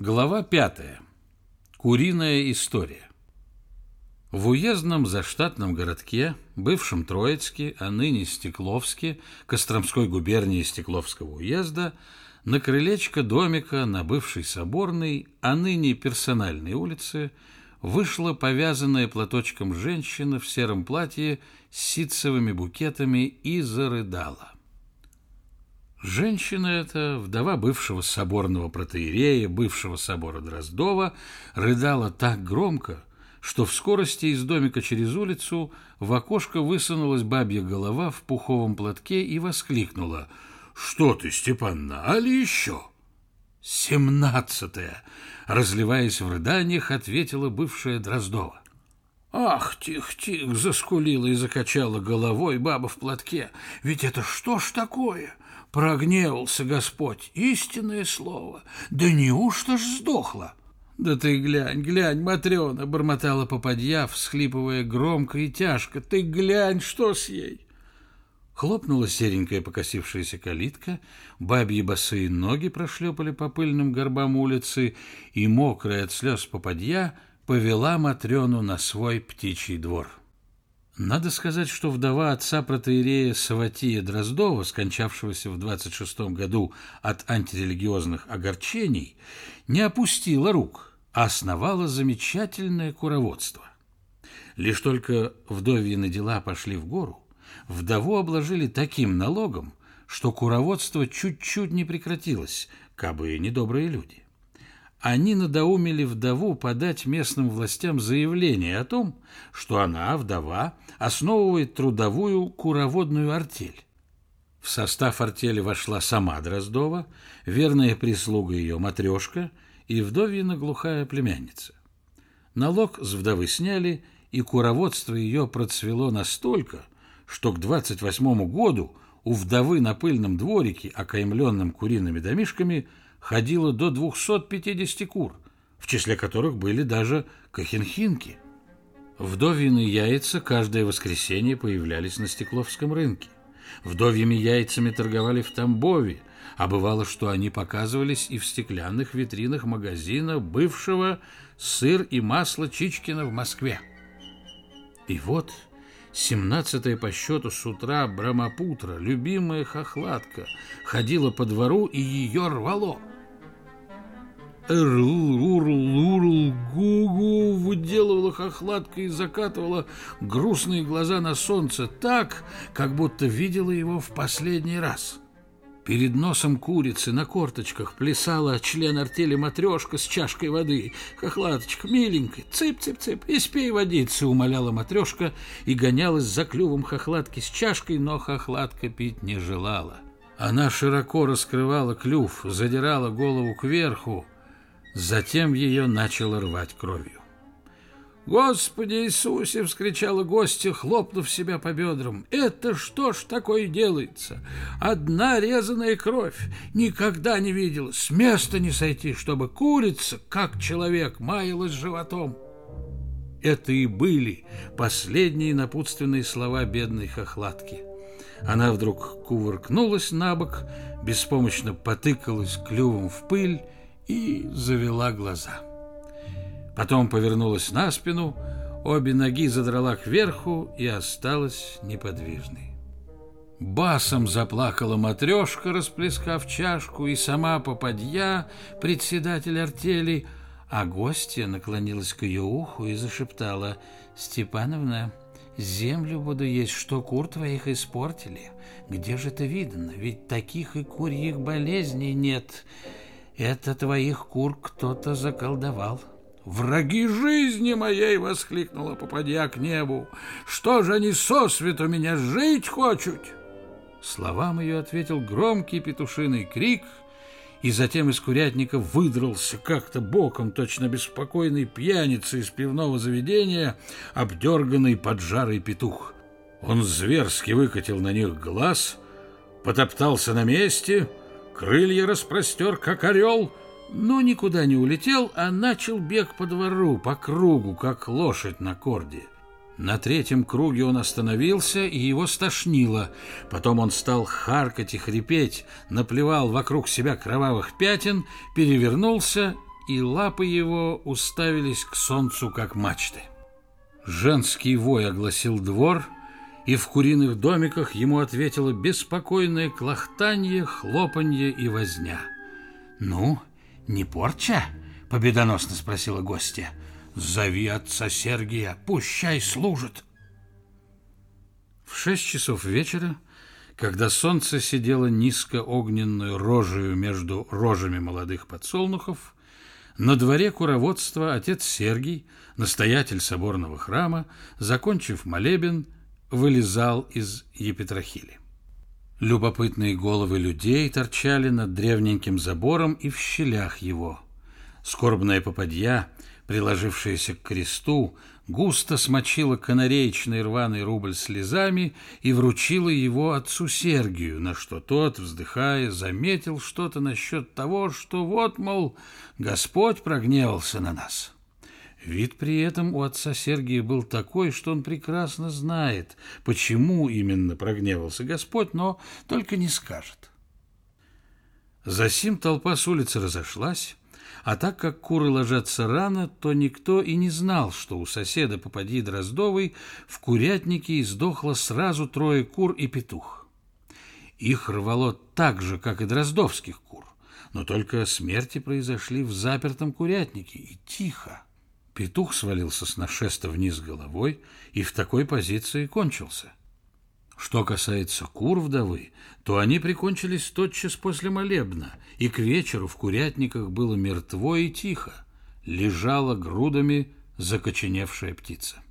Глава пятая. Куриная история. В уездном заштатном городке, бывшем Троицке, а ныне Стекловске, Костромской губернии Стекловского уезда, на крылечко домика на бывшей Соборной, а ныне персональной улице, вышла повязанная платочком женщина в сером платье с ситцевыми букетами и зарыдала. Женщина эта, вдова бывшего соборного протеерея, бывшего собора Дроздова, рыдала так громко, что в скорости из домика через улицу в окошко высунулась бабья голова в пуховом платке и воскликнула «Что ты, Степанна, али еще?» «Семнадцатая!» — разливаясь в рыданиях, ответила бывшая Дроздова. «Ах, тих-тих!» — заскулила и закачала головой баба в платке. «Ведь это что ж такое? Прогневался Господь, истинное слово. Да неужто ж сдохла? Да ты глянь, глянь, Матрена, бормотала попадья, всхлипывая громко и тяжко. Ты глянь, что с ей? Хлопнула серенькая покосившаяся калитка, бабьи босые ноги прошлепали по пыльным горбам улицы, и мокрая от слез попадья повела Матрену на свой птичий двор. Надо сказать, что вдова отца протеерея Саватия Дроздова, скончавшегося в 26 году от антирелигиозных огорчений, не опустила рук, а основала замечательное куроводство. Лишь только вдовьины дела пошли в гору, вдову обложили таким налогом, что куроводство чуть-чуть не прекратилось, кабы недобрые люди они надоумили вдову подать местным властям заявление о том, что она, вдова, основывает трудовую куроводную артель. В состав артели вошла сама Дроздова, верная прислуга ее матрешка и вдовьина глухая племянница. Налог с вдовы сняли, и куроводство ее процвело настолько, что к 28 году у вдовы на пыльном дворике, окаймленном куриными домишками, ходило до 250 кур, в числе которых были даже кахенхинки. Вдовьины яйца каждое воскресенье появлялись на Стекловском рынке. Вдовьими яйцами торговали в Тамбове, а бывало, что они показывались и в стеклянных витринах магазина бывшего «Сыр и масло Чичкина» в Москве. И вот семнадцатая по счету с утра Брамапутра, любимая хохлатка, ходила по двору и ее рвало – Эрл-урл-урл-гу-гу выделывала хохлатка и закатывала грустные глаза на солнце так, как будто видела его в последний раз. Перед носом курицы на корточках плясала член артели матрешка с чашкой воды. «Хохлаточка, миленькая, цып-цып-цып, испей водицы!» — умоляла матрешка и гонялась за клювом хохлатки с чашкой, но хохлатка пить не желала. Она широко раскрывала клюв, задирала голову кверху, Затем ее начало рвать кровью. «Господи Иисусе!» — вскричала гостья, хлопнув себя по бедрам. «Это что ж такое делается? Одна резаная кровь! Никогда не видела! С места не сойти, чтобы курица, как человек, маялась животом!» Это и были последние напутственные слова бедной хохлатки. Она вдруг кувыркнулась на бок, беспомощно потыкалась клювом в пыль и завела глаза. Потом повернулась на спину, обе ноги задрала кверху и осталась неподвижной. Басом заплакала матрешка, расплескав чашку, и сама попадья, председатель артели, а гостья наклонилась к ее уху и зашептала «Степановна, землю буду есть, что кур твоих испортили. Где же это видно? Ведь таких и курьих болезней нет». Это твоих кур кто-то заколдовал. «Враги жизни моей!» — воскликнула, попадя к небу. «Что же они сосвету меня жить хочут?» Словам ее ответил громкий петушиный крик, и затем из курятника выдрался как-то боком точно беспокойный пьяница из пивного заведения, обдерганный поджарый петух. Он зверски выкатил на них глаз, потоптался на месте — крылья распростер, как орел, но никуда не улетел, а начал бег по двору, по кругу, как лошадь на корде. На третьем круге он остановился, и его стошнило. Потом он стал харкать и хрипеть, наплевал вокруг себя кровавых пятен, перевернулся и лапы его уставились к солнцу, как мачты. Женский вой огласил двор, и в куриных домиках ему ответило беспокойное клохтанье, хлопанье и возня. «Ну, не порча?» — победоносно спросила гостья. «Зови отца Сергия, пущай служит!» В шесть часов вечера, когда солнце сидело низко огненную рожею между рожами молодых подсолнухов, на дворе куроводства отец Сергий, настоятель соборного храма, закончив молебен, вылезал из епитрахили. Любопытные головы людей торчали над древненьким забором и в щелях его. Скорбная попадья, приложившаяся к кресту, густо смочила канареечный рваный рубль слезами и вручила его отцу Сергию, на что тот, вздыхая, заметил что-то насчет того, что вот, мол, Господь прогневался на нас. Вид при этом у отца Сергия был такой, что он прекрасно знает, почему именно прогневался Господь, но только не скажет. Засим толпа с улицы разошлась, а так как куры ложатся рано, то никто и не знал, что у соседа попади Дроздовой в курятнике издохло сразу трое кур и петух. Их рвало так же, как и дроздовских кур, но только смерти произошли в запертом курятнике и тихо. Петух свалился с нашеста вниз головой и в такой позиции кончился. Что касается кур вдовы, то они прикончились тотчас после молебна, и к вечеру в курятниках было мертво и тихо, лежала грудами закоченевшая птица.